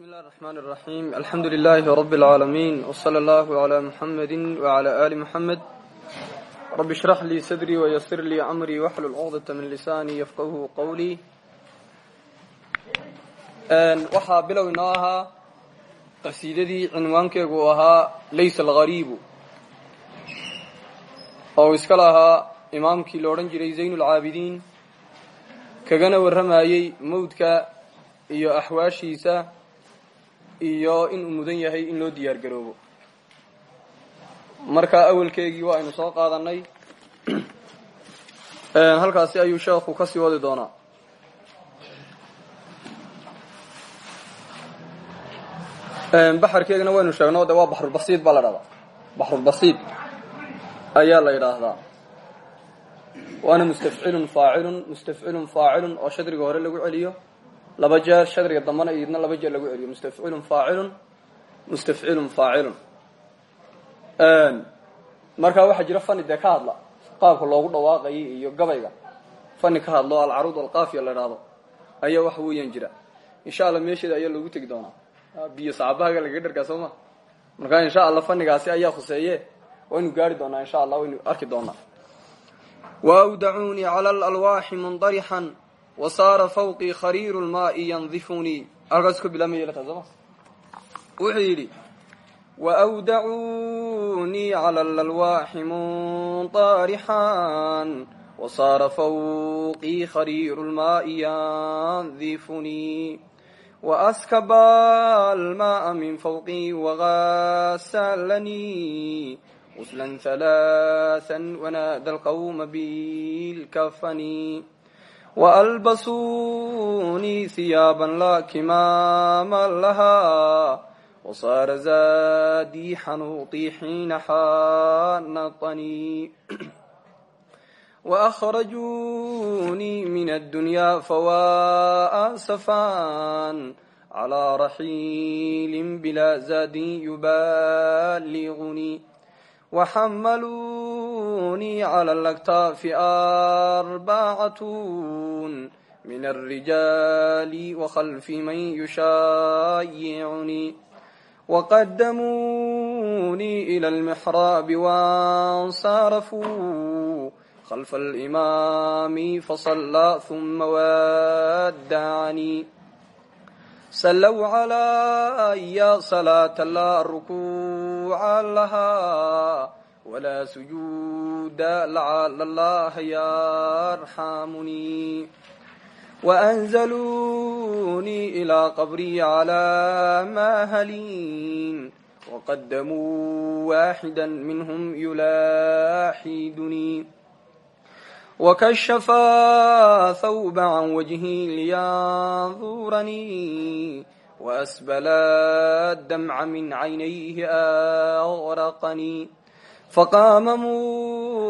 بسم الله الرحمن الرحيم الحمد لله رب العالمين وصلى الله على محمد وعلى آل محمد رب اشرح لي صدري ويسر لي أمري واحلل عقدة من لساني يفقه قولي waxaa bilow inoo ahaa qasiidadii cinwaankeegu uu ahaa laysa alghariibu oo iska lahaa imaamkii la odhan jiray zayn ulcaabidiin kagana warramayey mawdka iyo axwaashiisa iyo inuu mudan yahay in loo diyaar garoobo. Marka awalkeegii waa aynu soo qaadanay halkaasi ayuu sheekhu ka sii wadi doonaa. Baxarkeegana waynu sheegno de waa baxrulbasiid baa la dhahdaa. Ayaa la yidhaahdaa. Waana mustafcilun faacilun mustafcilun faacilun oo shadriga hore lagu celiyo laba jeer shadriga dambana iyadna laba jeer lagu celiyo. Mustafcilun faacilun mustafcilun faacilun. Markaa waxaa jira fani dee ka hadla. Qaabka loogu dhawaaqayay iyo gabayga. Fani ka hadlo alcaruud alqaafiya la idhaahdo ayaa waxa weeyaan jira. Insha allah meesheeda ayaa loogu tegi doonaa. Biyo sacabahaga lagaga dharkaa soo ma? Insha allah fanigaasi ayaa khuseeye waynu gaari doonaa insha allah waynu arki doonaa. Waawdacuunii cala alalwaaxi mundarixan wa saara fawqii khariiru lmaai yandifunii alkaas ku bilaabmayma wuxuu yidhi wawdacunii cala lalwaaxi munطaarixan wasaara fawqii khariiru lmaai yandifunii waaskaba almaaa min fawqii wagasalanii uslan halaaa wanaada alqawma bilkafani. وألبسوني ثيابا لا كمام لها وصار زادي حنوطي حين حانطني وأخرجوني من الدنيا فواء سفان على رحيل بلا زاد يبالغني وحملوني على الأكتاف أربعة من الرجال وخلفي من يشايعني وقدموني إلى المحراب وانصرفوا خلف الإمام فصلى ثم ودعني سلوا علي صلاة ruuca lahaa walaa sujuuda lacala allaha yarxamunii waanzaluunii ilaa qabrii calaa maa haliin waqadamuu waaxida minhum yulaaxidunii wakashafa hawba can wajhi liyanduuranii وأسبلا الدمع من عينيه أغرقني فقام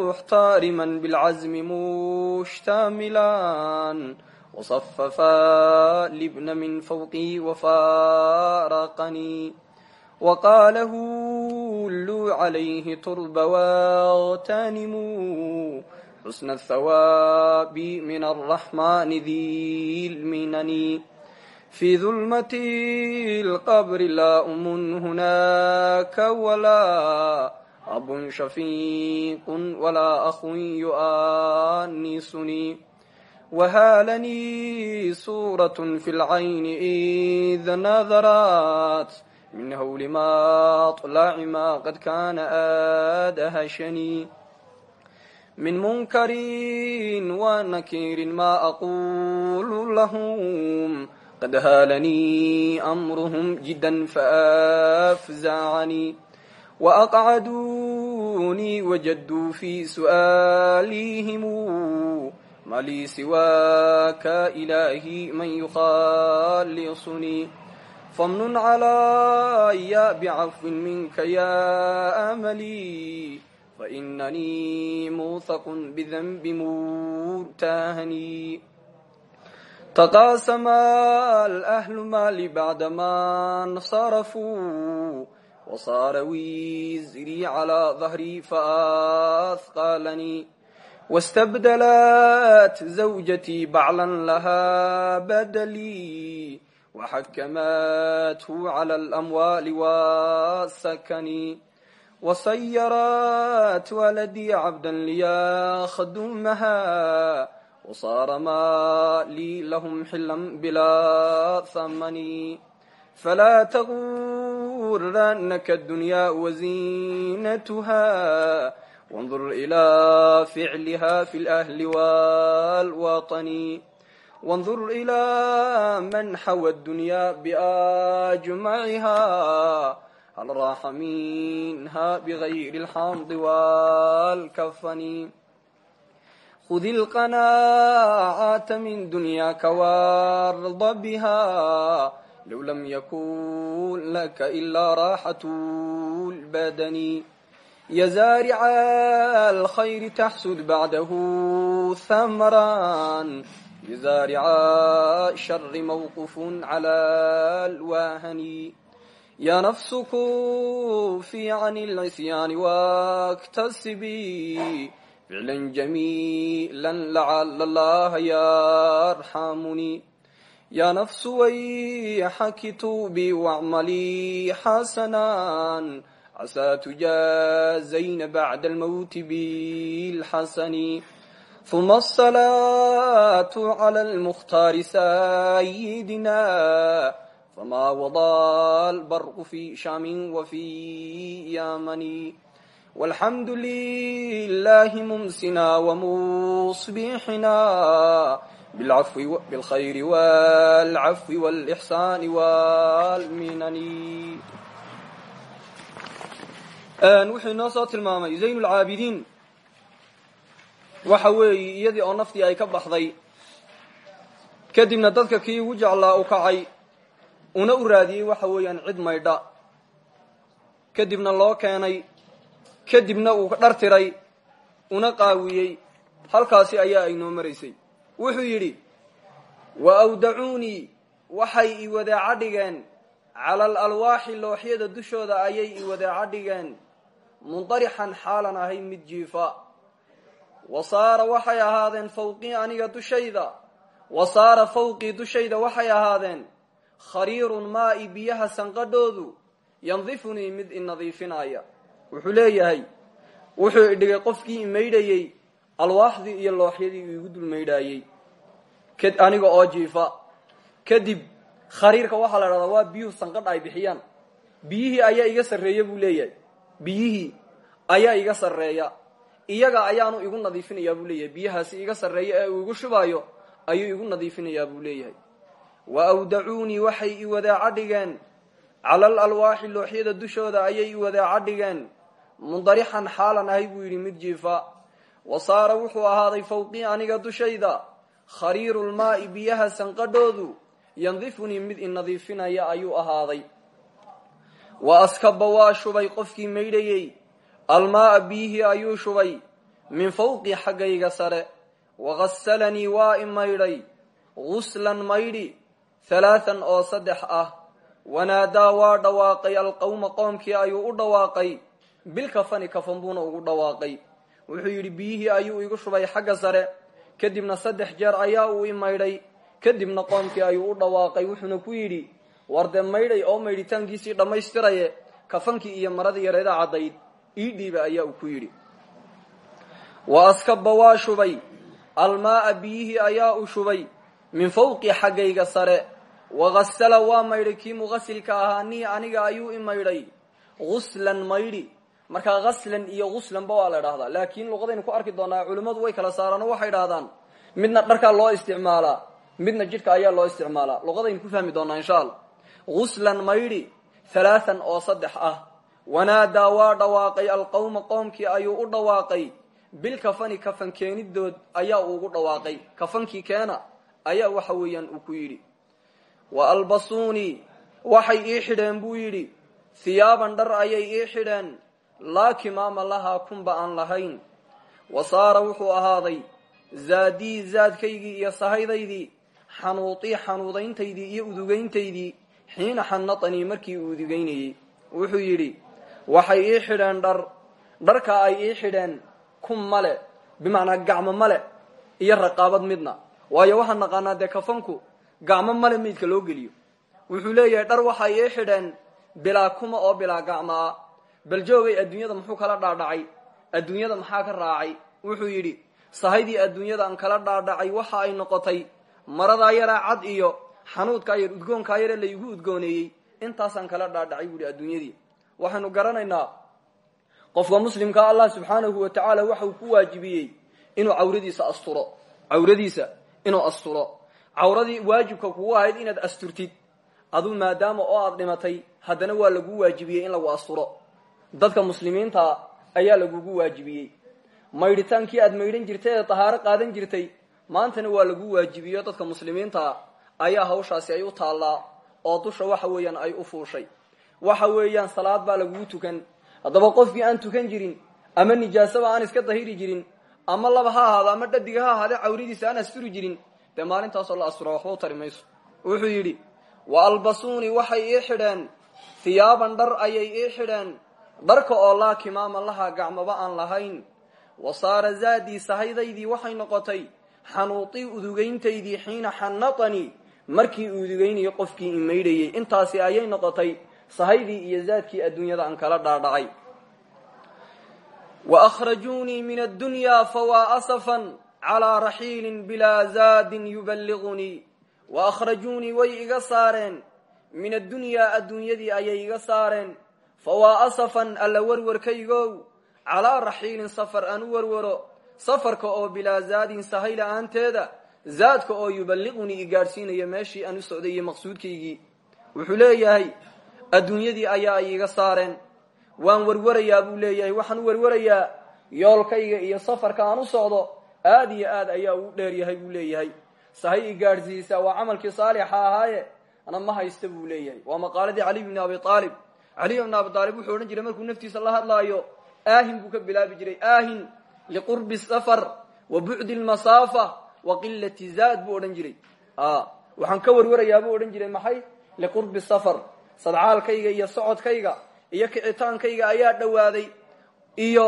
محتارما بالعزم مشتملا وصففا لابن من فوقي وفارقني وقال هلوا عليه ترب واغتنم حسن الثواب من الرحمن ذي المنن في ظلمة القبر لا أم هناك ولا أب شفيق ولا أخ يؤانسني وهالني صورة في العين إذ نظرت من هول ما طلع ما قد كان آدهشني من منكر ونكير ما أقول لهم قد هالني أمرهم جدا فأفزعني وأقعدوني وجدوا في سؤالهم ما لي سواك إلهي من يخلصني فمن علي بعفو منك يا أملي فإنني موثق بذنب مرتهني تقاسم الأهل مالي بعدما انصرفوا وصار ويزري على ظهري فأثقلني واستبدلت زوجتي بعلا لها بدلي وحكمته على الأموال والسكن وصيرت ولدي عبدا ليخدمها وصار ما لي لهم حلا بلا ثمن فلا تغرنك الدنيا وزينتها وانظر إلى فعلها في الأهل والوطن وانظر إلى من حوى الدنيا بأجمعها هل راح منها بغير الحمض والكفن khud ilqanaacata min dunyaaka waarda biha low lam yakun laka ilaa raaxatu lbadani yazaarica alkhayri taxsud bacdahu thamran yazaarica shari mawqufun cala alwaahani ya nafsuku fi can lcisyaani wakhtasibi ficla jamiila lacala allaha ya arxamunii yaa nafsu wayxa kituubi wacmalii xasanaan casaa tujaazayna bacda almowti bilxasani uma asalaatu cala almukhtaari sayidina famaa wada albarqu fi shamin wa fi yamani والحمد لله ممسنا ومصبحنا بالعفو بالخير والعفو والإحسان والمنن wuxuu inoo soo tilmaamay zayn lcaabidiin waxa weeye iyadii oo naftii ay ka baxday kadibna dadka kii ugu jeclaa u kacay una u raadiyey waxa weeyaan cid maydha kadibna loo keenay kadibna uu dhartiray una qaawiyey halkaasi ayaa ay noo maraysay. Wuxuu yidhi wa awdacuunii waxay i wadeeca dhigeen. Cala alalwaaxi looxyada dushooda ayay i wadeeca dhigeen. Mundarixan xaalan ahay mid jiifa. Wa saara waxay ahaadeen fawqii aniga dushayda. Wa saara fawqii dushayda waxay ahaadeen. Khariirun maa'i biyaha sanqadhoodu yandifunii mid inadiifinaya wuxuu leeyahay wuxuu idhigay qofkii imaydhayey alwaaxdii iyo looxyadii uu igu dul maydhaayey aniga oo jiifa kadib khariirka waxaa la dhahdaa waa biyuhu sanqadha ay bixiyaan. Biyihii ayaa iga sarreeya buu leeyahay. Biyihii ayaa iga sarreeya. Iyaga ayaanu igu nadiifinayaa buu leeyahay. Biyahaasi iga sarreeya ee uu igu shubaayo ayuu igu nadiifinayaa buu leeyahay. Wa awdacuunii waxay i wadaaca dhigeen. Cala alalwaaxi looxyada dushooda ayay i wadaaca dhigeen mundarixan xaalan ahay buu yidhi mid jiifa. Wa saara wuxuu ahaaday fawqii aniga dushayda. Khariirulmaa'i biyaha sanqadhoodu yandifunii mid inadiifinaya ayuu ahaaday. Wa askaba waa shubay qofkii maydhayey. Almaaa biyihii ayuu shubay. Min fawqi xaggayga sare. Wagasalanii waa i maydhay. Guslan maydhi. Halaathan oo saddex ah. Wanaadaa waa dhawaaqay. Alqowma qoomkii ayuu u dhawaaqay bilkafani kafan buuna ugu dhawaaqay. Wuxuu yidhi biyihii ayuu igu shubay xagga sare. Kadibna saddex jeer ayaa uu i maydhay. Kadibna qoomkii ayuu u dhawaaqay. Wuxuuna ku yidhi war dee maydhay oo maydhitaankiisii dhammaystiraye. Kafankii iyo maradii yareeda caddayd. Ii dhiiba ayaa uu ku yidhi. Wa askaba waa shubay. Almaaa biyihii ayaa u shubay. Min fawqi xaggayga sare. Wagasala waa maydhay. Kii mugasilka ahaa nii aniga ayuu i guslan maydhi markaa gaslan iyo guslanba waa la idhahdaa laakiin luqadaynu ku arki doonaa culimmadu way kala saaraan oo waxay idhahdaan midna dharkaa loo isticmaalaa midna jidhka ayaa loo isticmaalaa luqadaynu ku fahmi doonaa insha allah guslan maydhi halaathan oo saddex ah. Wanaadaa waa dhawaaqay alqowma qoomkii ayuu u dhawaaqay. Bilkafani kafan keenidood ayaa uu ugu dhawaaqay. Kafankii keena ayaa waxa weeyaan uu ku yidhi. Wa albasuunii waxay ii xidheen buu yidhi. Hiyaaban dhar ayay ii xidheen laa kimaama lahaa kunba aan lahayn. Wa saara wuxuu ahaaday zaadii zaadkaygii iyo sahaydaydii xanuutii xanuudayntaydii iyo udugayntaydii xiina xanatanii markii uu udugaynayey wuxuu yidhi waxay ii xidheen dhar dharka ay ii xidheen kun male bimacnaa gacmo male iyo raqaabad midna. Waayo waxaan naqaanaa dee kafanku gacmo male meydka loo geliyo. Wuxuu leeyahay dhar waxay ii xidheen bilaa kuma oo bilaa gacmaa bal joogay adduunyada muxuu kala dhaadhacay? Adduunyada maxaa ka raacay? Wuxuu yidhi sahaydii adduunyada aan kala dhaadhacay waxa ay noqotay maradaa yaraa cad iyo xanuudkaa yar udgoonkaa yare laygu udgooneeyey intaasaan kala dhaadhacay buuhi adduunyadii. Waxaynu garanaynaa qofka muslimkaa allah subxaanahu wa tacaala waxauu ku waajibiyey inuu cawradiisa asturo. Cawradiisa inuu asturo. Cawradii waajibka kugu ahayd inaad asturtid aduu maadaama oo aad dhimatay haddana waa lagu waajibiyey in lagu asturo dadka muslimiinta ayaa lagugu waajibiyey. Maydhitaankii aad maydhan jirtay ee tahaaro qaadan jirtay maantana waa lagu waajibiyo. Dadka muslimiinta ayaa hawshaasi ay u taallaa oo dusha waxa weeyaan ay u fuushay. Waxa weeyaan salaad baa lagugu tukan. Haddaba qofkii aan tukan jirin ama nijaasaba aan iska dahiri jirin ama laba ha ahaado ama dhadiga ha ahaade cawradiisa aan asturi jirin dee maalintaasoo la astura waxba u tari mayso. Wuxuu yidhi wa albasuuni waxay ii xidheen hiyaaban dhar ayay ii xidheen dharka oo laa kimaama laha gacmaba aan lahayn. Wa saara zaadii sahaydaydii waxay noqotay xanuutii udugayntaydii xiina xanatanii markii udugaynayo qofkii imaydhayey intaasi ayay noqotay sahaydii iyo zaadkii adduunyada aan kala dhaadhacay. Wa akhrajuunii min addunyaa fawaa asafan calaa raxiilin bilaa zaadin yuballigunii wa akhrajuunii way iga saareen. Min addunyaa adduunyadii ayay iga saareen fawaa asafan alla warwarkaygow calaa raxiilin safar aan u warwaro safarka oo bilaa zaadin sahay la'aanteeda zaadka oo yuballiqunii i gaadhsiinaya meeshii aan u socday iyo maqsuudkaygii wuxuu leeyahay adduunyadii ayaa ay iga saareen waan warwarayaa buu leeyahay waxaan u warwarayaa yoolkayga iyo safarka aan u socdo aad iyo aad ayaa uu dheeryahay buu leeyahay sahay i gaadhsiisa waa camalkii saalixa ahaaye ana ma haysta buu leeyahay waa maqaaladii caliy bni abi aalib caliy bni abi aalib wuxuu odhan jiray markuu naftiisa la hadlaayo aahin buu ka bilaabi jiray. Aahin liqurbi safar wa bucdi lmasaafa wa qilati zaad buu odhan jiray. Waxaan ka warwarayaa buu odhan jiray maxay? Liqurbi safar. Sadcaalkayga iyo socodkayga iyo kicitaankayga ayaa dhowaaday iyo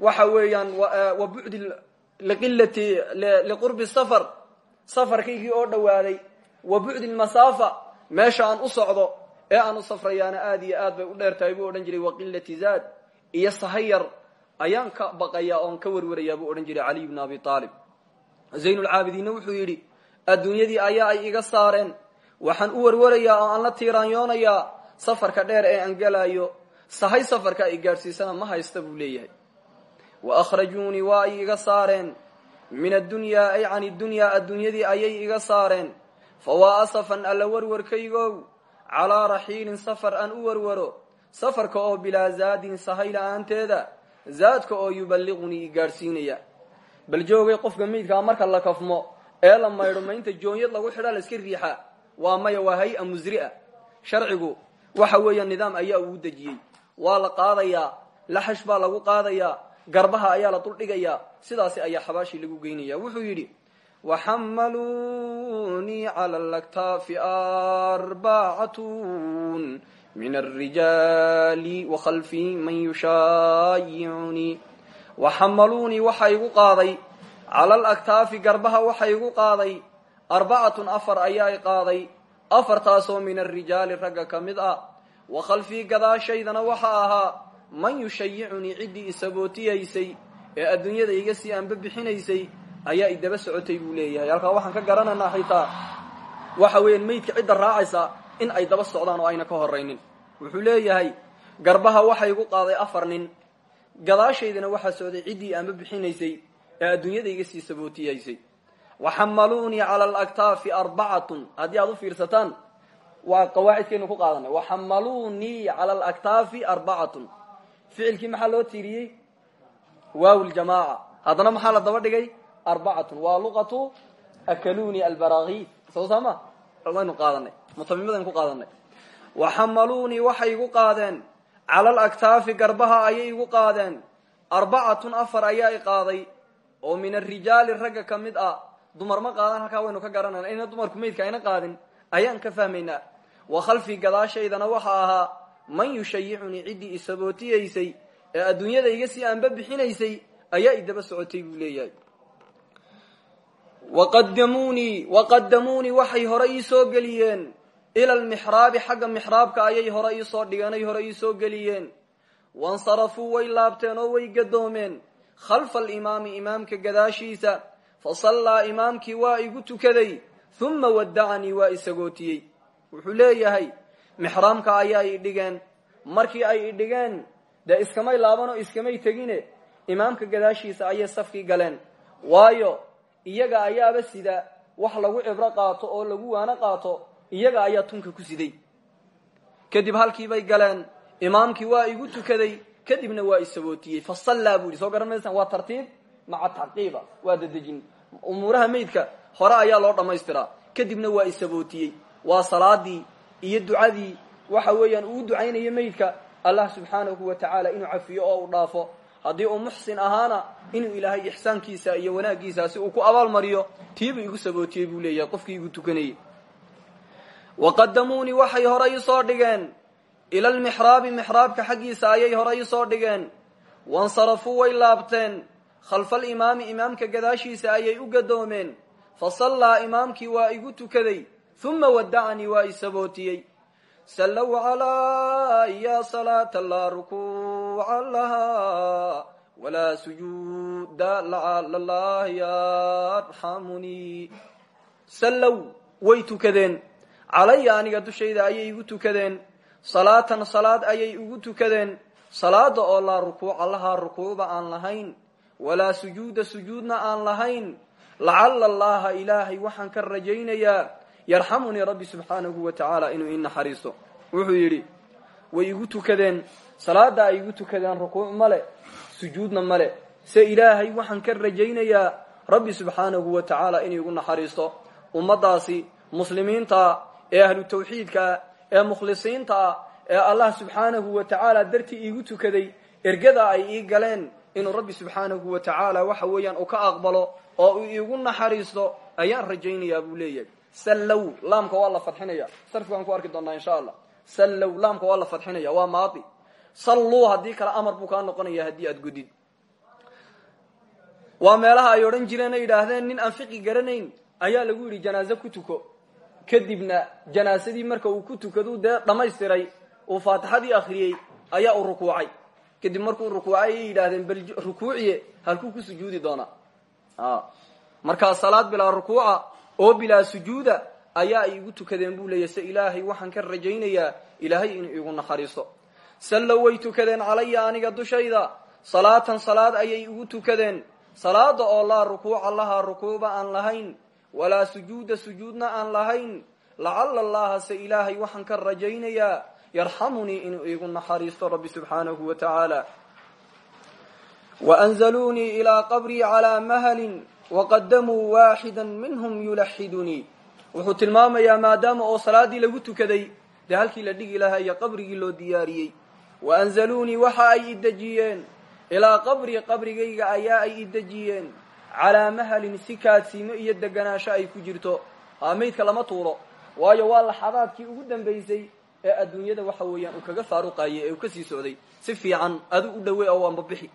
waxa weeyaan wa bucdi liqilati liqurbi safar. Safarkaygii oo dhowaaday wa bucdi lmasaafa meesha aan u socdo ee aan u safrayaana aad iyo aad bay u dheer tahay buu odhan jiray wa qilati zaad. Iyo sahayar ayaan ka baqayaa oon ka warwarayaa buu odhan jiray caliy bni abi aalib zaynulcaabidiinna wuxuu yidhi adduunyadii ayaa ay iga saareen. Waxaan u warwarayaa oo aan la tiiraanyoonayaa safarka dheer ee aan gelaayo sahay safarka ay gaadhsiisana ma haysta buu leeyahay. Wa akhrajuunii waa ay iga saareen. Min addunyaa ay can iddunyaa adduunyadii ayay iga saareen. Fawaa asafan alla warwarkaygow calaa raxiilin safar aan u warwaro safarka oo bilaa zaadin sahay la'aanteeda zaadka oo yuballiqunii gaadhsiinaya. Bal joogay qofka meydkaa marka la kafmo ee la maydho maynta joonyad lagu xidhaa la iska riixa waa maya waa hay'a musri'a sharcigu waxa weeya nidaam ayaa uu dejiyey. Waa la qaadayaa laxash baa lagu qaadayaa garbaha ayaa la duldhigayaa sidaasi ayaa xabaashii lagu geynaya. Wuxuu yidhi waxamaluunii cala laktaafi arbacatun min alrijaali wakhalfii man yushaayicunii waxamaluunii waxa igu qaaday cala alaktaafi garbaha waxa igu qaaday arbacatun afar ayaa i qaaday afartaasoo min alrijaali ragga ka mid ah wa khalfii gadaashaydana waxa ahaa man yushayicunii ciddii isabootiyaysay ee adduunyada iga sii anba bixinaysay ayaa i daba socotay buu leeyahay. Halkaa waxaan ka garanaynaa xitaa waxa weeyaan meydka cidda raacaysa in ay daba socdaan oo ayna ka horaynin wuxuu leeyahay garbaha waxa igu qaaday afar nin. Gadaashaydana waxaa socday ciddii anba bixinaysay ee adduunyada iga sii sabootiyaysay waxamaluunii cala alaktaafi arbacatun. Haddii aad u fiirsataan waa qawaacidkeenu ku qaadanay. Waxamaluunii cala alaktaafi arbacatun. Ficilkii maxaa loo tiiriyey? Waaw ljamaaca haddana maxaa la daba dhigay arbacatun. Waa luqatu akaluni albaraki soo saama? Waynu qaadanay. Mutamimadaynu ku qaadanay. Waxamaluunii waxay igu qaadeen. Cala alaktaafi garbaha ayay igu qaadeen. Arbacatun afar ayaa i qaaday. Oo min arijaali ragga ka mid ah. Dumar ma qaadan halkaa waynu ka garanayna. Ina dumarku meydka ayna qaadin. Ayaan ka fahmaynaa. Wa khalfii gadaashaydana waxa ahaa man yushayicunii ciddii isabootiyaysay ee adduunyada iga sii anba bixinaysay ayaa i daba socotay buu leeyahay waqadamuunii waqadamuunii waxay hore ii soo geliyeen ila almixraabi xagga mixraabka ayay hore iisoo dhigeen ay hore iisoo geliyeen wansarafuu way laabteen oo way gadoomeen khalfa alimaami imaamka gadaashiisa fa sallaa imaamkii waa igu tukaday huma waddacanii waa isagootiyey wuxuu leeyahay mixraamka ayaa i dhigeen markii ay idhigeen dee iskamay laaban oo iskamay tegine imaamka gadaashiisa ayay safkii galeen waayo iyaga ayaaba sida wax lagu cibro qaato oo lagu waano qaato iyaga ayaa tunka ku siday. Kadib halkiibay galeen imaamkii waa igu tukaday kadibna waa isabootiyey fa sallaa buu yidhi soo garan maysaan waa tartiib? Maca tacqiiba waa dadejin umuuraha meydka hore ayaa loo dhammaystiraa kadibna waa isabootiyey waa salaadii iyo ducadii waxa weeyaan uu ducaynayo meydka allah subxaanahu wa tacaala inuu cafiyo oo u dhaafo haddii uu muxsin ahaana inuu ilaahay ixsaankiisa iyo wanaaggiisaasi uu ku abaalmariyo tiibuu igu sabootiyey buu leeyahay qofkii igu tukanayey. Waqadamuunii waxay hore iisoo dhigeen. Ila almixraabi mixraabka xaggiisa ayay hore iisoo dhigeen. Wansarafuu way laabteen. Khalfa alimaami imaamka gadaashiisa ayay u gadoomeen. Fa sallaa imaamkii waa igu tukaday. Huma waddacanii waa isabootiyey sallow calaa ya salaata laa rukuuca lahaa walaa sujuuda lacala allah yarxamunii sallow way tukadeen calaya aniga dushayda ayay igu tukadeen salaatan salaad ayay igu tukadeen salaada oo laa rukuuca lahaa rukuucba aan lahayn walaa sujuuda sujuudna aan lahayn lacala allaha ilaahay waxaan ka rajaynayaa yarxamunii rabbi subxaanahu wa tacaala inuu ii naxariisto wuxuu yidhi way igu tukadeen salaada ay igu tukadeen rukuuc male sujuudna male. Se ilaahay waxaan ka rajaynayaa rabbi subxaanahu wa tacaala inuu igu naxariisto. Ummadaasi muslimiinta ee ahlu tawxiidkaa ee mukhlisiinta ee allah subxaanahu wa tacaala dartii iigu tukaday ergada ay ii galeen inuu rabbi subxaanahu wa tacaala waxa weeyaan uu ka aqbalo oo uu iigu naxariisto ayaan rajaynayaa buu leeyahay. Sallow laamka waa la fadxinaya sarfigaan ku arki doonaa insha allah. Sallow laamka waa la fadxinaya waa maadi salluu haddii kale amar buu kaa noqonaya haddii aad gudid waa meelaha ay odhan jireen ay yidhaahdeen nin aan fiqi garanayn ayaa lagu yidhi janaaze ku tuko. Kadibna janaasadii marka uu ku tukadu dee dhammaystiray uu faatixadii akhriyey ayaa uu rukuucay. Kadib markuu rukuucay ayay yidhaahdeen bal rukuuciye halkuu ku sujuudi doonaa markaa salaad bilaa rukuuca oo bilaa sujuuda ayaa ay igu tukadeen buu leeyahy se ilaahay waxaan ka rajaynayaa ilaahay inuu igu naxariisto sallow way tukadeen calaya aniga dushayda. Salaatan salaad ayay igu tukadeen. Salaada oo laa rukuuca lahaa rukuuba aan lahayn. Walaa sujuuda sujuudna aan lahayn. Lacala allaha se ilaahay waxaan ka rajaynayaa. Yarxamunii inuu iigu naxariisto rabbi subxaanahu wa tacaala. Waanzaluunii ilaa qabrii calaa mahalin waqadamuu waaxida minhum yulaxidunii. Wuxuu tilmaamayaa maadaama oo salaadii lagu tukaday dee halkii la dhigi lahaa iyo qabrigii loo diyaariyey waanzaluunii waxa ay idejiyeen ilaa qabrii qabrigayga ayaa ay idejiyeen calaa mahalin si kaadsiimo iyo deganaansho ay ku jirto haa maydka lama tuuro waayo waa laxadaadkii ugu dambaysay ee adduunyada waxa weeyaan uu kaga faaruqayay ee uu ka sii socday si fiican adu u dhawey oo waanbabixi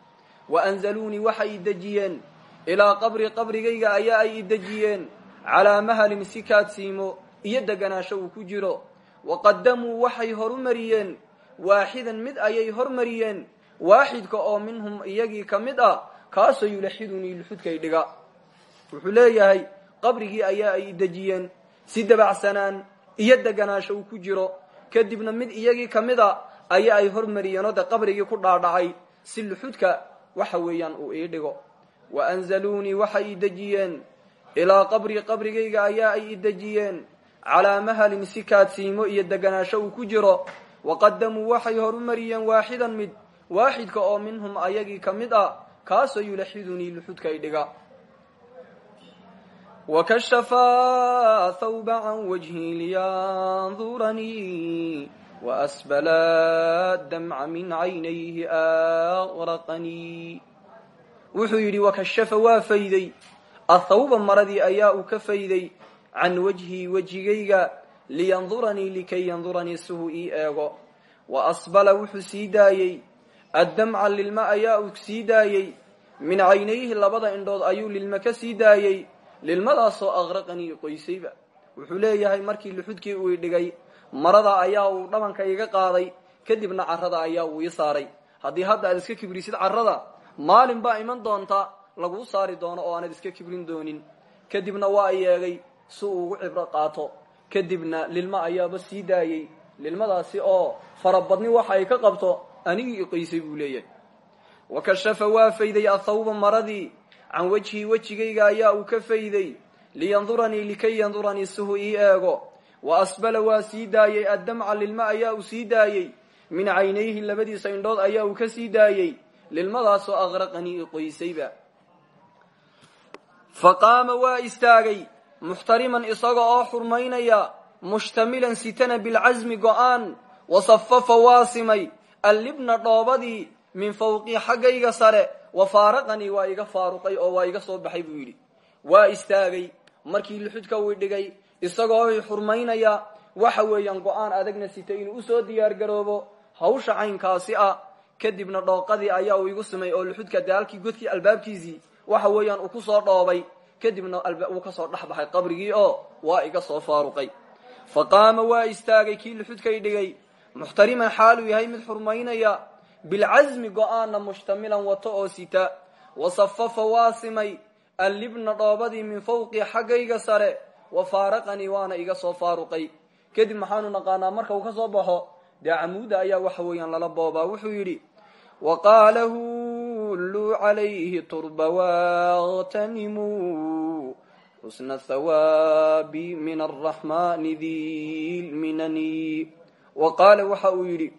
waanzaluunii waxay idejiyeen ilaa qabri qabrigayga ayaa ay idejiyeen calaa mahalin si iyo deganaansho uu ku jiro waqadamuu waxay horumariyeen waaxidan mid ayay hormariyeen. Waaxidka oo minhum iyagii ka mid ah kaasoo yulaxidunii luxudkay dhiga. Wuxuu leeyahay qabrigii ayaa ay idejiyeen si dabacsanaan iyo deganaansho uu ku jiro. Kadibna mid iyagii ka mid a ayaa ay hormariyeen oo de qabrigii ku dhaadhacay. Si luxudka waxa weeyaan uu ii dhigo. Waanzaluunii waxay idejiyeen ilaa qabri qabrigayga ayaa ay idejiyeen calaa mahalin si kaadsiimo iyo deganaansho uu ku jiro waqadamuu waxay horumariyeen waaxidan mid waaxidka oo minhum ayagii ka mid ah kaasoo yulaxidunii luxudkay dhiga wakashafaa thawba can wajhi liyanduranii waasbala damca min caynayhi aqraqanii wuxuu yidhi wakashafa waa fayday athawba maradii ayaa uu ka fayday can wajhii wejigayga liyanduranii likay yanduranii suhu ii eego. wa asbala wuxuu sii daayey. addamca lilma ayaa uu sii daayey. min caynayhi labada indhood ayuu lilma ka sii daayey. lilmadaasoo aqraqanii qoysayba wuxuu leeyahay markii luxudkii uu idhigay marada ayaa uu dhabanka iga qaaday kadibna carada ayaa uu ii saaray haddii hadda aad iska kibrisid carada maalin baa iman doonta laguu saari doono oo aanad iska kibrin doonin kadibna waa yeegay si uu ugu cibro qaato kadibna lilma ayaaba sii daayey. Lilmadaasi oo farabadni waxa ay ka qabto anigii iqoysay buu leeyahay. Wa kashafa waa fayday athawba maradii can wejhii wejigayga ayaa uu ka fayday. Liyanduranii likay yanduranii sihu ii eego. Wa asbala waa sii daayey addamca lilma ayaa uu sii daayey. Min caynayhi labadiisa indhood ayaa uu ka sii daayey. Lilmadaasoo aqraqanii iqoysayba fa qaama waa istaagay muxtariman isaga oo xurmaynaya mushtamilan sitana bilcasmi go'aan wasafafa waa simay allibna dhoobadii min fawqii xaggayga sare wa faaraqanii waa iga faaruqay oo waa iga soo baxay buu yidhi. Waa istaagay markii luxudka uu dhigay isagoo xurmaynaya waxa weeyaan go'aan adagna sita inuu u soo diyaar garoobo hawsha caynkaasi ah kadibna dhooqadii ayaa uu igu simay oo luxudka daalkii godkii albaabkiisii waxa weeyaan uu ku soo dhoobay kadibna uu ka soo dhex baxay qabrigii oo waa iga soo faaruqay. Fa qaama waa istaagay kii luxudkay dhigay. Muxtariman xaaluu yahay mid xurmaynaya. Bilcasmi go'aanna mushtamilan wato oo sita. Wasafafa waa simay allibna dhoobadii min fawqii xaggayga sare. Wa faaraqanii waana iga soo faaruqay. Kadib maxaanu naqaanaa marka uu ka soo baxo dee camuuda ayaa waxa weeyaan lala boobaa. Wuxuu yidhi wa qaala hulluu calayhi turba waqtanimuu xusna thawaabi min araxmani dilminani wa qaala waxa uu yidhi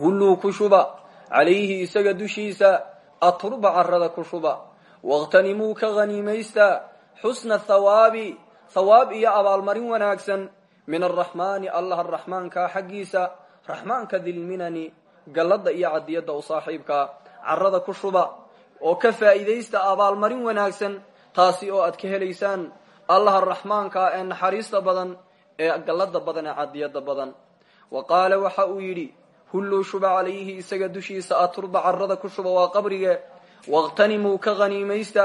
hulluu ku shuba calayhi isaga dushiisa aturba carada ku shuba waqtanimuu ka haniimaysta xusna thawaabi thawaab iyo abaalmarin wanaagsan min araxmaani allah araxmaanka xaggiisa raxmaanka dilminani gallada iyo cadiyadda u saaxiibkaa carada ku shuba oo ka faa'iidaysta abaalmarin wanaagsan taasi oo aad ka helaysaan allaha raxmaanka ee naxariista badan ee gallada badan ee cadiyada badan. Wa qaala waxa uu yidhi hulluu shuba calayhi isaga dushiisa aturba carada ku shuba waa qabrige waqtanimuu ka haniimaysta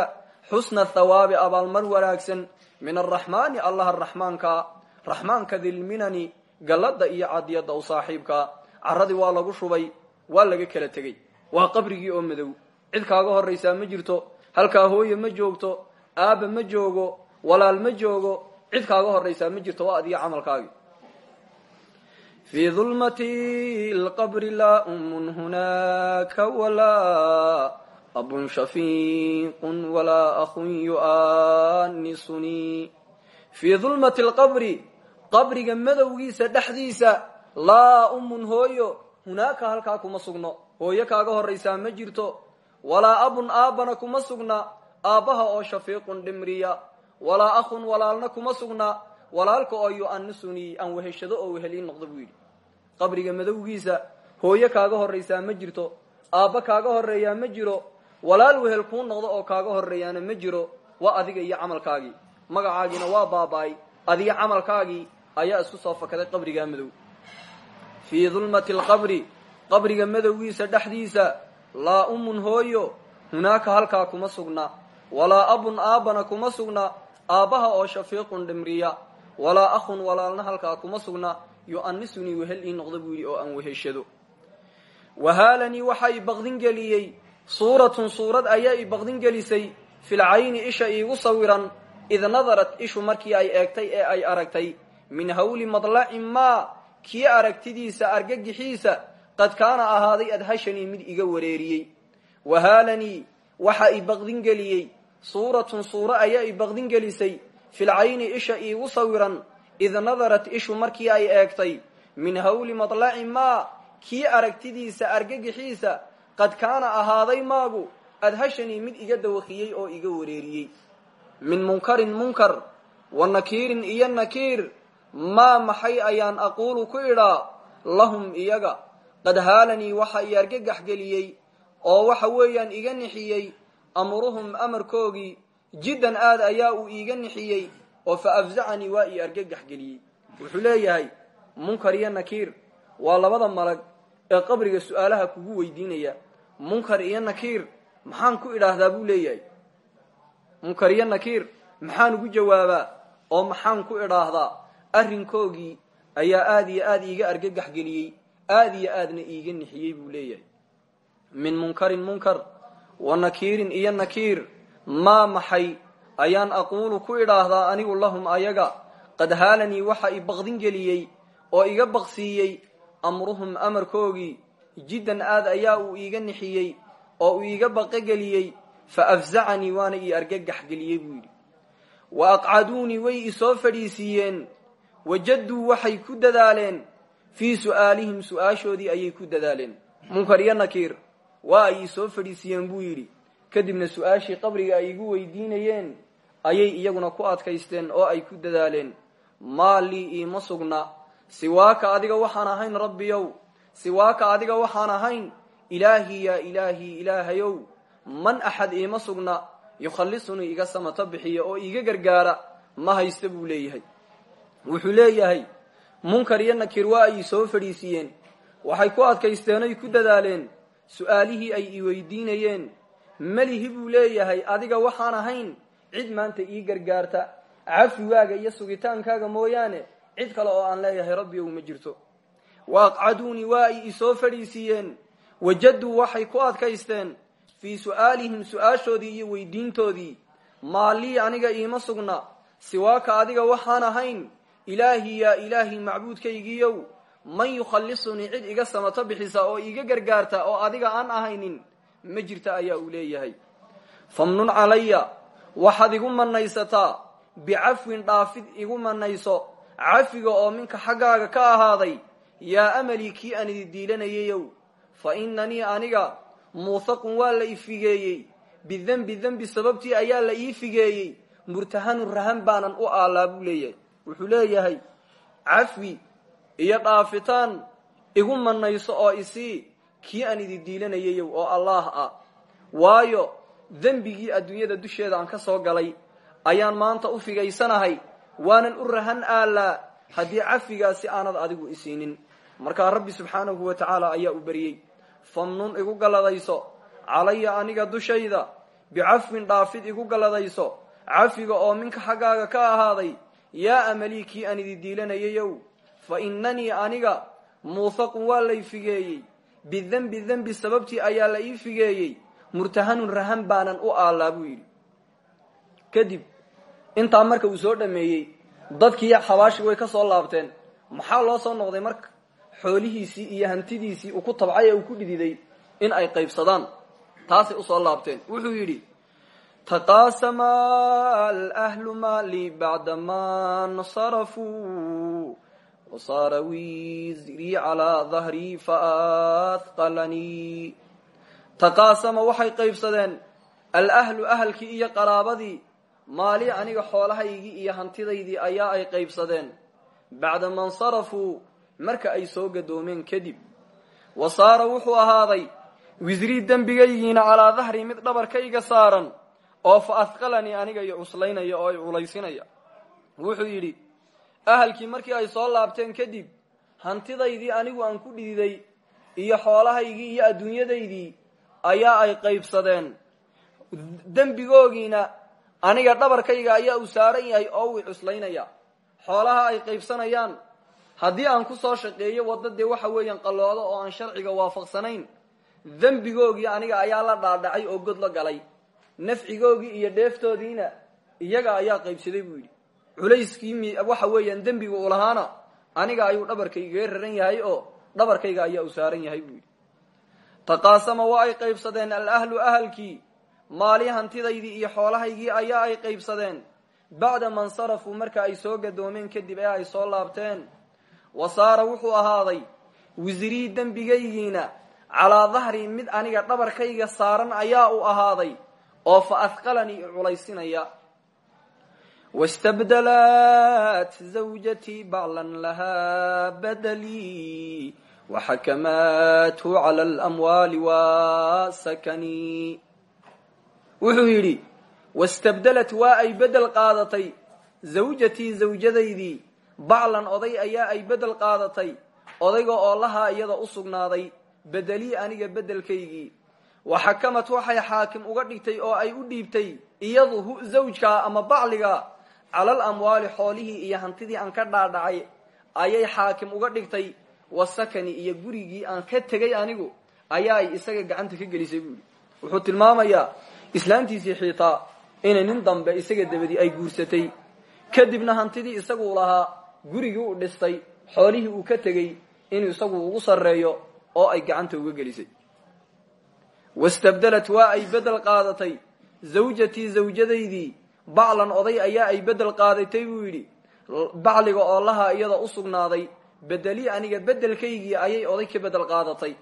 xusna thawaabi abaalmar wanaagsan min araxmaani allaha raxmaanka. Raxmaanka dilminani gallada iyo cadiyada u saaxiibka. Caradii waa lagu shubay waa laga kala tegey waa qabrigii oo madow. Cid kaaga horraysaa ma jirto. Halkaa hooye ma joogto. Aabba ma joogo. Walaal ma joogo. Cid kaaga horraysaa ma jirto waa adiga camalkaagi. Fii dulmati lqabri laa umun hunaaka walaa abun shafiiqun walaa akhun yu'anisuni fii dulmati lqabri qabriga madowgiisa dhexdiisa laa umun hooyo hunaaka halkaa kuma sugno. Hooyo kaaga horraysaa ma jirto. Walaa abun aabbana kuma sugna. Aabbaha oo shafiiqun dhimriya. Walaa akhun walaalna kuma sugna. Walaalka oo yu'anisuni aan weheshado oo weheliin noqdo buu yidhi. Qabriga madowgiisa hooyo kaaga horraysaa ma jirto. Aabba kaaga horreeyaa ma jiro. Walaal wehel kuu noqdo oo kaaga horreeyaana ma jiro. Waa adiga iyo camalkaagii. Magacaagiina waa baaba-ay. Adiga camalkaagii ayaa isku soo fakaday qabrigaa madow fii dulmati alqabri qabriga madowgiisa dhexdiisa laa umun hooyo hunaaka halkaa kuma sugna walaa abun aabbana kuma sugna aabbaha oo shafiiqun dhimriya walaa akhun walaalna halkaa kuma sugna yu'anisunii wehel ii noqda buu yidhi oo aan weheshado. Wahaalanii waxaa i baqdin geliyey suuratun suurad ayaa i baqdin gelisay filcayni isha iigu sawiran id nadarat ishu markii ay eegtay ee ay aragtay min hawli madlacin maa kii aragtidiisa argagixiisa qad kaana ahaaday adhashanii mid iga wareeriyey. Wahaalanii waxaa i baqdin geliyey. Suuratun suuro ayaa i baqdin gelisay. Filcayni isha iigu sawiran id nadarat ishu markii ay eegtay. Min hawli madlaci maa kii aragtidiisa argagixiisa qad kaana ahaaday maagu adhashanii mid iga dawakiyey oo iga wareeriyey. Min munkarin munkar wa nakiirin iyo nakiir maa maxay ayaan aquulu ku idhaa lahum iyaga. Qad haalanii waxa i argagax geliyey oo waxa weeyaan iga nixiyey amruhum amarkoogii. Jiddan aad ayaa uu iiga nixiyey oo fa afzacanii waa ii argagax geliyey wuxuu leeyahay munkar iyo nakiir waa labada malag ee qabriga su'aalaha kugu weydiinaya. Munkar iyo nakiir maxaan ku idhaahdaa? Buu leeyahay. Munkar iyo nakiir maxaan ugu jawaabaa oo maxaan ku idhaahdaa arrinkoogii ayaa aada iyo aada iiga argagax geliyey aada iyo aadna iiga nixiyey buu leeyahay. Min munkarin munkar wa nakiirin iyo nakiir maa maxay? Ayaan aquulu ku idhaahdaa anigu lahum ayaga qad haalanii waxa i baqdin geliyey oo iga baqsiiyey amruhum amarkoogii jiddan aad ayaa uu iiga nixiyey oo uu iiga baqogeliyey fa afzacanii waana ii argagax geliyey buu yidhi. Wa aqcaduunii way isoo fadhiisiiyeen wajadduu waxay ku dadaaleen fii su'aalihim su'aashoodii ayay ku dadaaleen. Munkar iyo nakiir waa ay isoo fadhiisiiyeen buu yidhi. Kadibna su'aashii qabriga ay igu weydiinayeen ayay iyaguna ku adkaysteen oo ay ku dadaaleen. Maa lii iima sugna siwaaka adiga waxaan ahayn rabbiyow siwaaka adiga waxaan ahayn ilaahii yaa ilaahii ilaahayow. Man axad iima sugna yukhallisunii iga samato bixiya oo iiga gargaara ma haysta buu leeyahay wuxuu leeyahay munkar iyo nakir waa ay soo fadhiisiiyeen waxay ku adkaysteen oy ku dadaaleen. Su'aalihii ay i weydiinayeen. Melihi buu leeyahay adiga waxaan ahayn cid maanta ii gargaarta. Cafigaaga iyo sugitaankaaga mooyaane cid kale oo aan leeyahay rabbi ow ma jirto. Wa aqcaduunii waa ay isoo fadhiisiiyeen wajaduu waxay ku adkaysteen. Fii su'aalihim su'aashoodii iyo weydiintoodii. Maalii aniga iima sugna. Siwaaka adiga waxaan ahayn ilaahii yaa ilaahii macbuudkaygiiyow man yukhallisunii cid iga samato bixisa oo iiga gargaarta oo adiga aan ahaynin ma jirta ayaa uu leeyahay. Famnun calaya waxaad igu manaysataa bicafwin dhaafid igu manayso cafiga oo minka xaggaaga ka ahaaday yaa amalii kii aan idi diilanayayow fa inanii aniga muuthaqun waa la ifigeeyey bidenbi dembi sababtii ayaa la ii figeeyey murtahanun rahan baanan u aalaa buu leeyahay wuxuu leeyahay cafwi iyo dhaafitaan igu manayso oo isii kii aan idi diilanayayow oo allaah ah. Waayo dembigii adduunyada dusheeda aan ka soo galay ayaan maanta u figaysanahay waanan u rahan aalaa haddii cafigaasi aanad adigu isiinin. Markaa rabbi subxaanahu wa tacaala ayaa u beriyey famnun igu galladayso calaya aniga dushayda bicafwin dhaafid igu galladayso cafiga oo minka xaggaaga ka ahaaday yaa amalii kii aan idi diilanayayow fa inanii aniga muuthaqun waa lay figeeyey. Bidenbi dembi sababtii ayaa la ii figeeyey. Murtahanun rahan baanan u aalaa buu yidhi. Kadib intaa marka uu soo dhameeyey dadkii xabaashi way ka soo laabteen. Maxaa loo soo noqday marka? Xoolihiisii iyo hantidiisii uu ku tabcay ee uu ku dhididay in ay qaybsadaan. Taasay u soo laabteen. Wuxuu yidhi taqaasama alahlu maali bacdama nsarafuu wasaara wisrii calaa dahrii faahqalanii taqaasama waxay qaybsadeen alahlu ahalkii iyo qaraabadii maali aniga xoolahaygii iyo hantidaydii ayaa ay qaybsadeen bacdama nsarafuu marka ay soo gadoomeen kadib wa saara wuxuu ahaaday wisrii dembigaygiina calaa dahri mid dhabarkayga saaran oo fa ahqalanii aniga iyo cuslaynaya oo ay culaysinaya wuxuu yidhi ahalkii markii ay soo laabteen kadib hantidaydii anigu aan ku dhididay iyo xoolahaygii iyo adduunyadaydii ayaa ay qaybsadeen. Dembigoogiina aniga dhabarkayga ayaa uu saaran yahay oo uu cuslaynaya. Xoolaha ay qaybsanayaan haddii aan ku soo shaqeeyo wadda dee waxa weeyaan qalloodo oo aan sharciga waafaqsanayn dembigoogii aniga ayaa la dhaadhacay oo god la galay nafcigoogii iyo dheeftoodiina iyaga ayaa qaybsaday buu yidhi. Culayskii waxa weeyaan dembiga uu lahaana aniga ayuu dhabarkaygaga raran yahay oo dhabarkayga ayaa u saaran yahay buu yidhi. Taqaasama waa ay qaybsadeen alahlu ahalkii maali hantidaydii iyo xoolahaygii ayaa ay qaybsadeen. Bacda ma nsarafuu marka ay soo gadoomeen kadib ee ay soo laabteen wa saara wuxuu ahaaday wisrii dembigaygiina calaa dahri mid aniga dhabarkayga saaran ayaa uu ahaaday oo fa ahqalanii culaysinaya wastabdalat zawjatii baclan lahaa badalii waxakamaathu cala alamwaali wasakanii wuxuu yidhi wastabdalat waa ay bedel qaadatay. Zawjatii zawjadaydii baclan oday ayaa ay bedel qaadatay. Odayga oo lahaa iyada u sugnaaday. Bedelii aniga bedelkaygii waxakamat waxay xaakim uga dhigtay oo ay u dhiibtay iyadu hu zawjkaa ama bacliga calal amwaali xoolihii iyo hantidii aan ka dhaadhacay ayay xaakim uga dhigtay. Wasakani iyo gurigii aan ka tegay anigu ayaa ay isaga gacanta ka gelisay buu wuxuu tilmaamayaa islaantiisii xiitaa inay nin dambe isaga dabadii ay guursatay. Kadibna hantidii isaguu lahaa gurigii uu dhistay xoolihii uu ka tegey inuu isagu ugu sarreeyo oo ay gacanta uga gelisay wastabdelat waa ay bedel qaadatay. zawjatii zawjadaydii baclan oday ayaa ay bedel qaadatay buu yidhi. bacliga oo lahaa iyada u sugnaaday. bedeli aniga bedelkaygii ayay oday ka bedel qaadatay.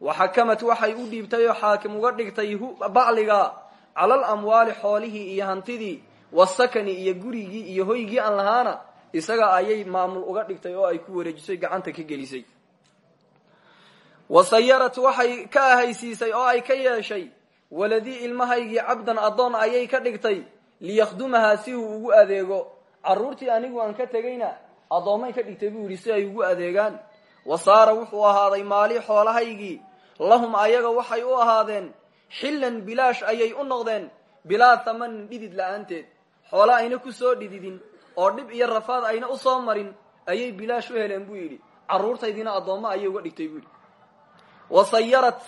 waxakamat waxay u dhiibtay oo xaakim uga dhigtay bacliga calal amwaali xoolihii iyo hantidii. wasakani iyo gurigii iyo hoygii aan lahaana. isaga ayay maamul uga dhigtay oo ay ku wareejisay gacanta ka gelisay wasayarat waxay ka ahaysiisay oo ay ka yeeshay waladii ilmahaygii cabdan addoon ayay ka dhigtay liyakhdumahaa si uu ugu adeego. Carruurtii anigu aan ka tegayna addoommay ka dhigtay buu yidhi si ay ugu adeegaan. Wa saara wuxuu ahaaday maali xoolahaygii. Lahum ayaga waxay u ahaadeen xillan bilaash ayay u noqdeen bilaa thamanin dhidid la'aanteed. Xoola ayna ku soo dhididin oo dhib iyo rafaad ayna u soo marin ayay bilaash u heleen buu yidhi. Carruurtaydiina addoommo ayay uga dhigtay buu wa sayarat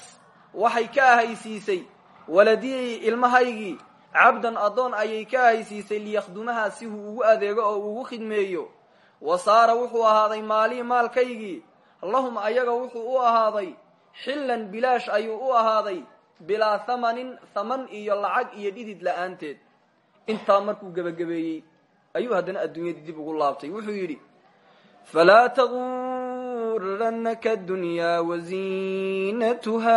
waxay ka ahaysiisay waladii ilmahaygii. Cabdan addoon ayay ka ahaysiisay liyakhdumaha si huu ugu adeego oo ugu khidmeeyo. Wa saara wuxuu ahaaday maalii maalkaygii. Lahum ayaga wuxuu u ahaaday xillan bilaash ayuu u ahaaday bilaa thamanin thaman iyo lacag iyo dhidid la'aanteed. Intaa markuu gebagabeeyey ayuu haddana adduunyadii dib ugu laabtay. Wuxuu yidhi taguranaka dunyaa waziinatuha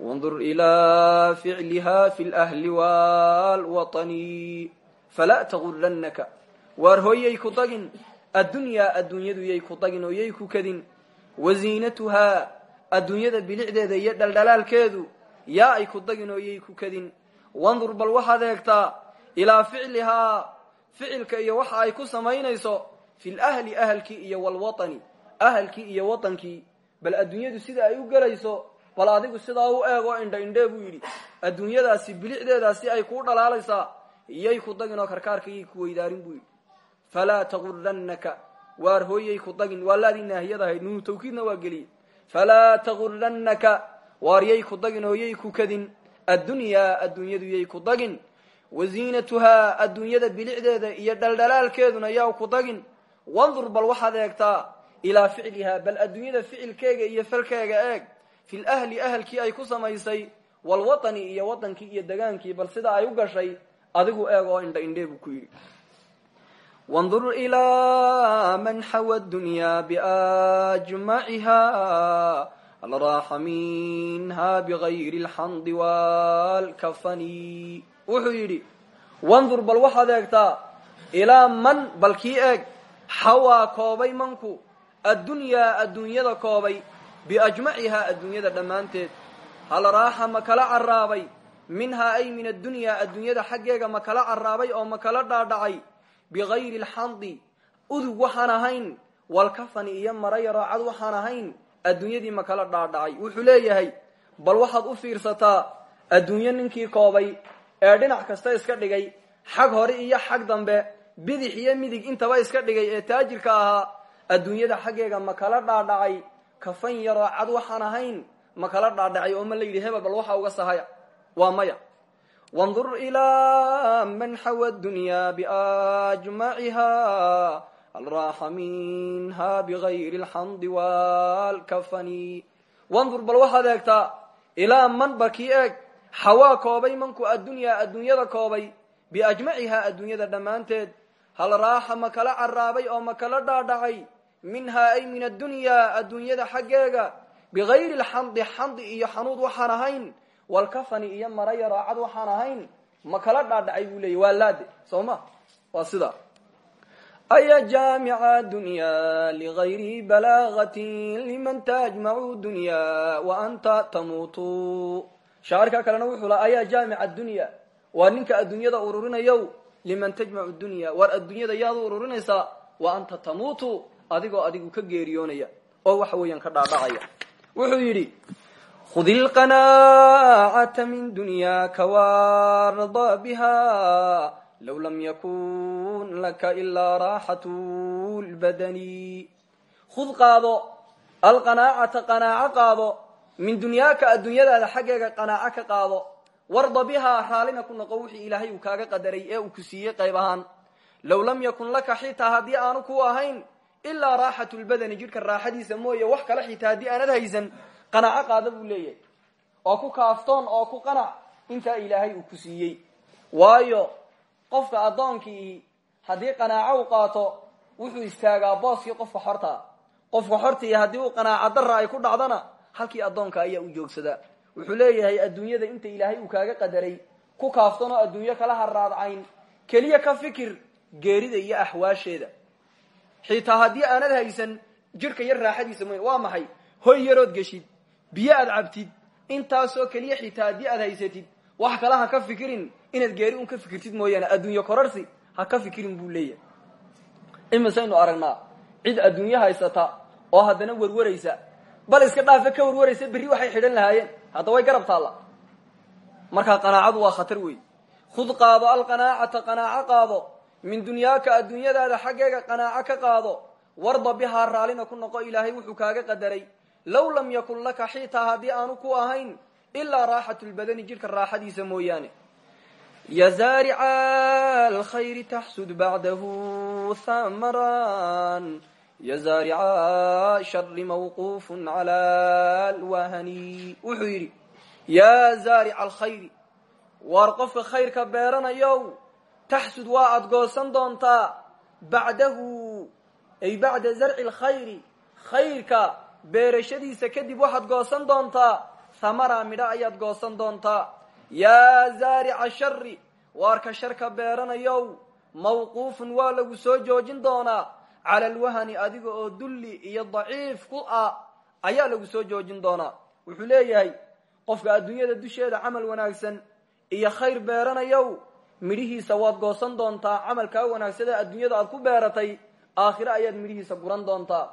wandur ilaa ficliha fi lahli waalwaطani falaa taguranaka waar hooyay ku dagin addunyaa adduunyadu yay ku dagin oo yay ku kadin waziinatuhaa adduunyada bilicdeeda iyo dhaldhalaalkeedu yaa ay ku dagin oo yay ku kadin wandur bal waxaad eegtaa ilaa ficlihaa ficilka iyo waxa ay ku samaynayso fi lahli ahalkii iyo walwaطani ahalkii iyo watankii bal adduunyadu sida ay u gelayso bal adigu sidaa u eeg oo indha indhee buu yidhi adduunyadaasi bilicdeedaasi ay kuu dhalaalaysaa yay ku dagin oo karkaarka yay ku weydaarin buu yidhi. Falaa taguranaka waar hooyay ku dagin waa laadii naahiyad ahayd nuunu tawkiidna waa geliyey. Falaa taguranaka waar yay ku dagin oo yay ku kadin addunyaa adduunyadu yay ku dagin. Waziinatuhaa adduunyada bilicdeeda iyo dhaldhalaalkeeduna yaa ku dagin. Wandur bal waxaad eegtaa ilaa ficlihaa bal adduunyada ficilkeega iyo falkeega eeg fil ahli ahalkii ay ku samaysay walwaطani iyo wadankii iyo degaankii bal sida ay u gashay adigu eeg oo indha indhee buu ku yidhi. Wandur ilaa man xawa dunyaa biajmaciha alraaxa minha bigayri lxandi waalkafani wuxuu yidhi wandur bal waxaad eegtaa ilaa man bal kii eeg xawaa koobay manku addunyaa adduunyada koobay biajmacihaa adduunyada dhammaanteed. Hal raaxa ma kala carraabay minhaa ay min addunyaa adduunyada xaggeega ma kala carraabay oo ma kala dhaadhacay. Bigayri alxandi udug waxaan ahayn walkafani iyo mara yaroo cad waxaan ahayn adduunyadii ma kala dhaadhacay. Wuxuu leeyahay bal waxaad u fiirsataa adduunyo ninkii koobay ee dhinac kasta iska dhigay xag hore iyo xag dambe bidix iyo midig intaba iska dhigay ee taajirka ahaa adduunyada xaggeega ma kala dhaadhacay kafan yaroo cad waxaan ahayn ma kala dhaadhacay oo ma la yidhi hebel bal waxa uga sahaya waa maya. Wandur ilaa man xawa dunyaa biajmaciha hal raaxa minha bigayri alxandi waalkafani. Wandur bal waxaad eegtaa ilaa man ba kii eeg xawaa koobay manku addunyaa adduunyada koobay biajmacihaa adduunyada dhammaanteed hal raaxa ma kala carraabay oo ma kala dhaadhacay? Minhaa ay min addunyaa adduunyada xaggeega. Bigayri alxandi xandi iyo xanuud waxaan ahayn. Walkafani iyo mara yaroo cad waxaan ahayn. Ma kala dhaadhacay buu leeyay waa laade soo ma? Waa sida. Aya jaamica dunyaa ligayri balaagatin liman tajmacu dunyaa wa anta tamuutu. Shaacirkaa kalena wuxuu laha ayaa jaamica dunya waa ninka adduunyada ururinayow liman tajmacu dunya waar adduunyada yaad u ururinaysaa wa anta tamuutu adigoo adigu ka geeriyoonaya oo waxa weeyaan ka dhaadhacaya. Wuxuu yidhi khud ilqanaacata min dunyaaka waarda biha low lam yakun laka ilaa raaxatu lbadani khud qaado alqanaacata qanaaco qaado min dunyaaka adduunyadaada xaggeega qanaaco ka qaado warda bihaa raallina ku noqo wixii ilaahay uu kaaga qadaray ee uu ku siiyey qayb ahaan. Low lam yakun laka xitaa haddii aanu ku ahayn ilaa raaxatu lbadani jidhka raaxadiisa mooye wax kale xitaa haddii aanad haysan qanaaco qaada buu leeyahay. Oo ku kaaftoon oo ku qanac intaa ilaahay uu ku siiyey. Waayo qofka addoonkii haddii qanaaco u qaato wuxuu istaagaa booskii qofka xortaa qofka xortii haddii uu qanaaco dara ay ku dhacdana halkii addoonka ayaa u joogsadaa wuxuu leeyahay adduunyada inta ilaahay uu kaaga qadaray ku kaaftanoo adduunyo kala haraadcayn keliya ka fikir geerida iyo axwaasheeda. Xitaa haddii aanad haysan jidhka yar raaxadiisa mooy waa maxay? Hoy yarood geshid biyo aad cabtid intaasoo keliya xitaa haddii aad haysatid wax kale ha ka fikirin inaad geeri un ka fikirtid mooyaane adduunyo korarsi ha ka fikirin buu leeyahay. Imisaynu aragnaa cid adduunyo haysata oo haddana warwaraysa bal iska dhaafe ka warwaraysa berri waxay xidhan lahaayeen hadda way garab taalla. Markaa qanaacadu waa khatar wey khud qaado alqanaacata qanaaco qaado. Min dunyaaka adduunyadaada xaggeega qanaaco ka qaado. Warda bihaa raallina ku noqo ilaahay wuxuu kaaga qadaray. Low lam yakun laka xiitaa haddii aanu ku ahayn ilaa raaxatu lbadani jidhka raaxadiisa mooyaane. Ya zaarica alkhayri taxsud bacdahu hamaran ya zaarica shari mawquufun cala alwahani wuxuu yidhi yaa zaarica alkhayri waar qofka khayrka beeranayow taxsud waa aada goosan doontaa bacdahu ay bacda zarci lkhayri khayrka beerashadiisa kadib waxaad goosan doontaa hamara midho ayaad goosan doontaa yaa zaarica shari waarka sharka beeranayow mawquufun waa lagu soo joojin doonaa cala alwahani adiga oo dulli iyo daciif ku ah ayaa lagu soo joojin doonaa. Wuxuu leeyahay qofka adduunyada dusheeda camal wanaagsan iyo khayr beeranayow midhihiisa waad goosan doontaa. Camalkaa wanaagsada adduunyada aad ku beeratay aakhire ayaad midhihiisa guran doontaa.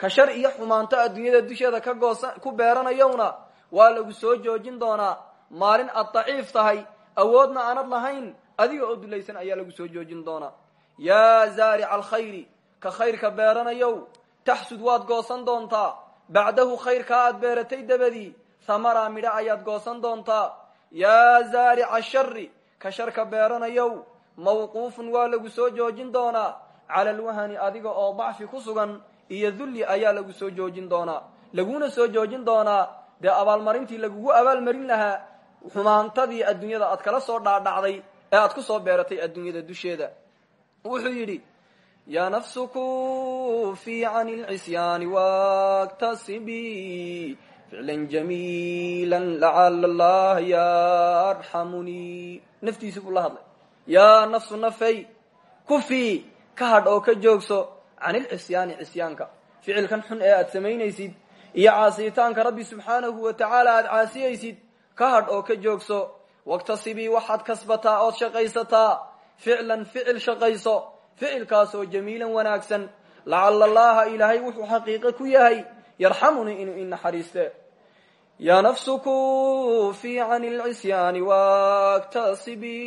Ka shar iyo xumaanto adduunyada dusheeda ka goosan ku beeranayowna waa lagu soo joojin doonaa. Maalin aad daciif tahay awoodna aanad lahayn adiga oo dulaysan ayaa lagu soo joojin doonaa. Yaa zaarica alkhayri ka khayrka beeranayow taxsud waad goosan doontaa. Bacdahu khayrkaa aad beeratay dabadii hamara midho ayaad goosan doontaa. Yaa zaarica shari ka sharka beeranayow mawquufun waa lagu soo joojin doonaa. Cala alwahani adiga oo dacfi ku sugan iyo dulli ayaa lagu soo joojin doonaa. Laguna soo joojin doonaa dee abaalmarintii lagugu abaalmarin lahaa xumaantadii adduunyada aad kala soo dhaadhacday ee aad ku soo beeratay adduunyada dusheeda. Wuxuu yidhi yaa nafsu kufi can lcisyaani waktasibi ficlan jamiila lacala allah yarxamunii naftiisi buu la hadlay yaa nafsu nafay kufi ka hadh oo ka joogso can ilcisyaani cisyaanka ficilkan xun ee aad samaynaysid iyo caasiyitaanka rabbi subxaanahu wa tacaala aad caasiyaysid ka hadh oo ka joogso waktasibii waxaad kasbataa ood shaqaysataa ficlan ficil shaqayso ficilkaasoo jamiilan wanaagsan lacala allaha ilaahay wuxuu xaqiiqo ku yahay yarxamunii inuu inaxariiste yaa nafsu kufi can lcisyaani waktasibii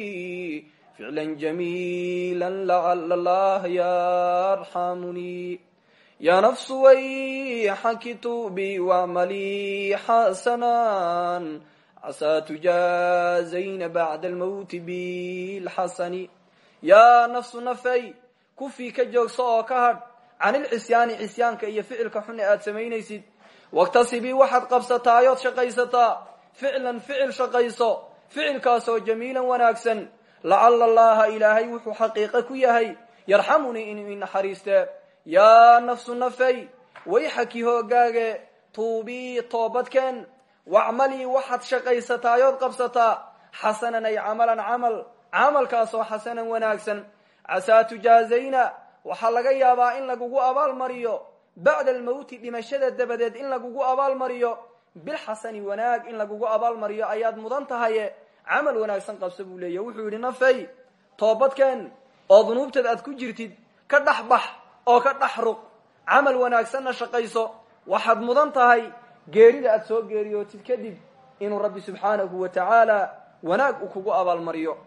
ficlan jamiila lacala allaha yarxamunii yaa nafsu wayxaki tuubii wacmalii xasanan casaa tujaazayna bacda almowti bilxasani yaa nafsu nafay kufii ka joogso oo ka hadh can ilcisyaani cisyaanka iyo ficilka xun ee aad samaynaysid. Waktasibii waxaad qabsataayood shaqaysataa. Ficlan ficil shaqayso ficilkaasoo jamiilan wanaagsan. Lacala allaha ilaahay wuxuu xaqiiqo ku yahay yarxamunii inuu inaxariiste yaa nafsu nafay wayxaki hoogaage tuubii toobadkeen. Wacmalii waxaad shaqaysataayood qabsataa. Xasanan ay camalan camal camalkaasoo xasanan wanaagsan. Casaa tujaazayna. Waxaa laga yaabaa in lagugu abaalmariyo bacda almowti dhimashada dabadeed in lagugu abaalmariyo bilxasani wanaag in lagugu abaalmariyo ayaad mudan tahaye. Camal wanaagsan qabsa buu leeya wuxuu yidhi nafay toobadkeen oo dunuubteed aad ku jirtid ka dhex bax oo ka dhex ruq. Camal wanaagsanna shaqayso. Waxaad mudan tahay. Geerida aad soo geeriyootid kadib inuu rabbi subxaanahu wa tacaala wanaag uu kugu abaalmariyo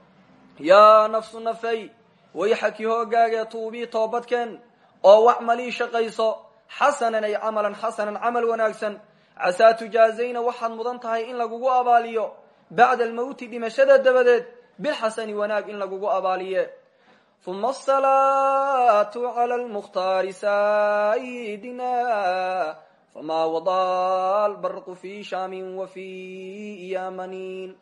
yaa nafsu nafay wayxaki hoogaagee tuubii toobadkeen oo wacmalii shaqayso xasanan ay camalan xasanan camal wanaagsan. Casaa tujaazayna waxaad mudan tahay in lagugu abaaliyo. Bacda almowti dhimashada dabadeed bilxasani wanaag in lagugu abaaliye. Uma asalaatu cala lmukhtaari sayidina fama wada albarqu fi shaamin yamanin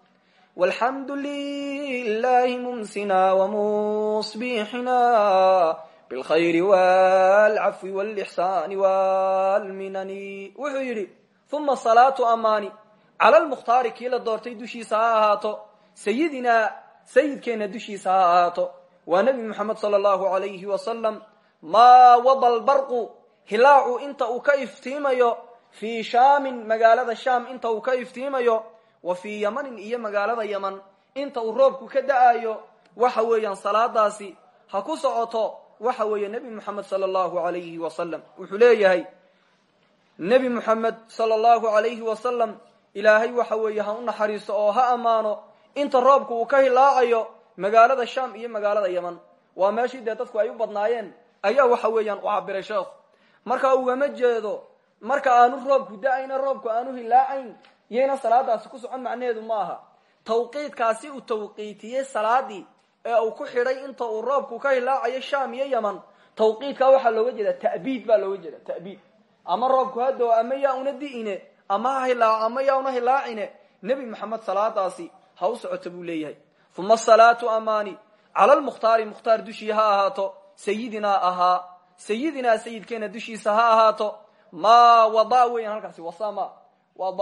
walxamdu lilahi mumsina wamusbixina bilkhayri walcafwi walixsaani walminani wuxuu yidhi uma salaatu amaani cala lmukhtaari kii la doortay dushiisa ha ahaato. Sayidinaa sayidkeenna dushiisa ha ahaato. Waa nebi moxamed sala allahu alayhi wasalam maa wada lbarqu hilaacu inta uu ka iftiimayo fii shaamin magaalada shaam inta uu ka iftiimayo wa fii yamanin iyo magaalada yaman. Inta uu roobku ka da'ayo waxa weeyaan salaadaasi ha ku socoto waxa weeye nebi moxamed sala allahu alayhi wasalam wuxuu leeyahay nebi moxamed sala allahu alayhi wasalam ilaahay waxa weeye ha u naxariisto oo ha ammaano inta roobku uu ka hilaacayo magaalada sham iyo magaalada yaman. Waa meeshii dee dadku ay u badnaayeen ayaa waxa weeyaan u cabiray sheekhu marka ugama jeedo marka aanu roobku da'ayna roobku aanu hilaacayn yayna salaadaasi ku socon macnaheedu ma aha tawqiidkaasi uu tawqiitiyey salaadii ee uu ku xidhay inta uu roobku ka hilaacayo sham iyo yaman. Tawqiidkaa waxaa looga jeeda ta'biid baa looga jeeda ta'biid. Ama roobku hadow ama yaa una di'ine ama ha hilaaco ama yaa una hilaacine nebi moxamed salaadaasi ha u socoto buu leeyahay. Uma asalaatu amaani cala lmukhtaari mukhtaar dushii ha ahaato sayidinaa ahaa. Sayidinaa sayidkeena dushiisa ha ahaato. Maa wada weyan halkaasi wasama waa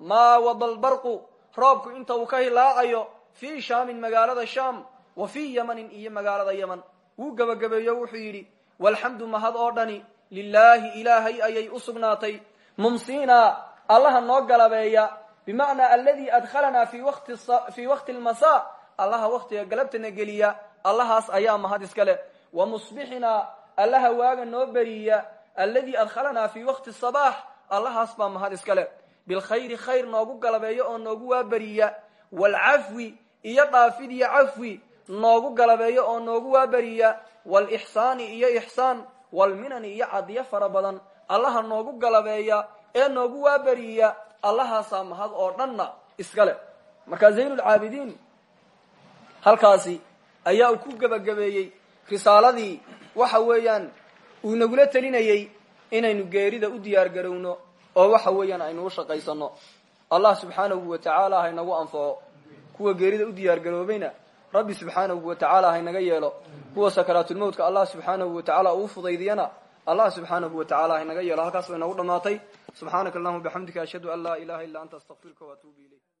maa wada lbarqu roobku inta uu ka hilaacayo fii shaamin magaalada shaam wa fii yamanin iyo magaalada yaman. Wuu gebagabeeyo wuxuu yidhi walxamdu mahad oo dhani lilaahi ilaahay ayay u sugnaatay. Mumsiina allaha noo galabeeya bimacnaa aladi adkhalanaa fii waqti lmasa allaha waktiga galabtana geliya allahaas ayaa mahad iska leh. Wa musbixina allaha waaga noo beriya aladi adkhalanaa fii waqti sabaax allahaas baa mahad iska leh bilkhayri khayr noogu galabeeyo oo noogu waaberiya waalcafwi iyo dhaafid iyo cafwi noogu galabeeyo oo noogu waaberiya waalixsaani iyo ixsaan waalminani iyo cadiyo fara badan allaha noogu galabeeya ee noogu waaberiya allahaasaa mahad oo dhanna iska leh. Marka zaynulcaabidiin halkaasi ayaa uu ku gebagabeeyey risaaladii waxa weeyaan uu nagula telinayey inaynu geerida u diyaar garowno oo waxa weeyaan aynu u shaqaysano. Allah subxaanahu wa tacaala haynagu anfaco kuwa geerida u diyaar garoobayna rabbi subxaanahu wa tacaala haynaga yeelo. Kuwa sakaraatulmowtka allah subxaanahu wa tacaala uu fudaydiyana allah subxaanahu wa tacala haynaga yeelo. Halkaas bay nagu dhamaatay. Subxaanaka allahuma bixamdika ashhadu an laa ilaha illa anta astaqfiruka waatuubu ilayk